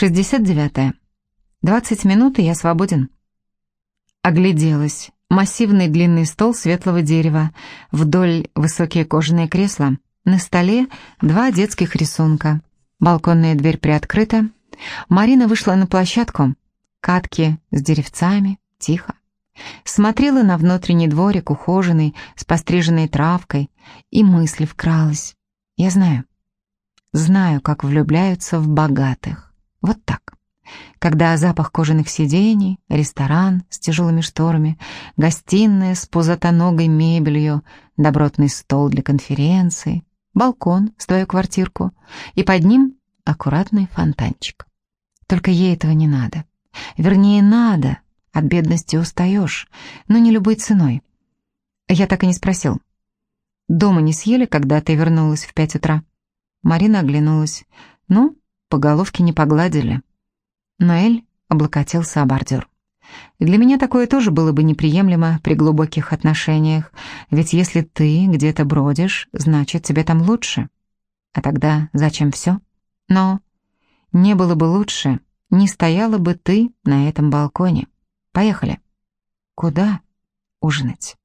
69. Двадцать минут, и я свободен. Огляделась. Массивный длинный стол светлого дерева, вдоль высокие кожаные кресла. На столе два детских рисунка. Балконная дверь приоткрыта. Марина вышла на площадку. Катки с деревцами, тихо. Смотрела на внутренний дворик, ухоженный, с постриженной травкой, и мысль вкралась. Я знаю. Знаю, как влюбляются в богатых. Вот так когда запах кожаных сидений, ресторан с тяжелыми шторами, гостиная с пузатоногой мебелью, добротный стол для конференции, балкон с твою квартирку, и под ним аккуратный фонтанчик. Только ей этого не надо. Вернее, надо. От бедности устаешь, но не любой ценой. Я так и не спросил. Дома не съели, когда ты вернулась в пять утра? Марина оглянулась. Ну, по головке не погладили. Ноэль облокотился о бордюр. Для меня такое тоже было бы неприемлемо при глубоких отношениях, ведь если ты где-то бродишь, значит, тебе там лучше. А тогда зачем все? Но не было бы лучше, не стояла бы ты на этом балконе. Поехали. Куда ужинать?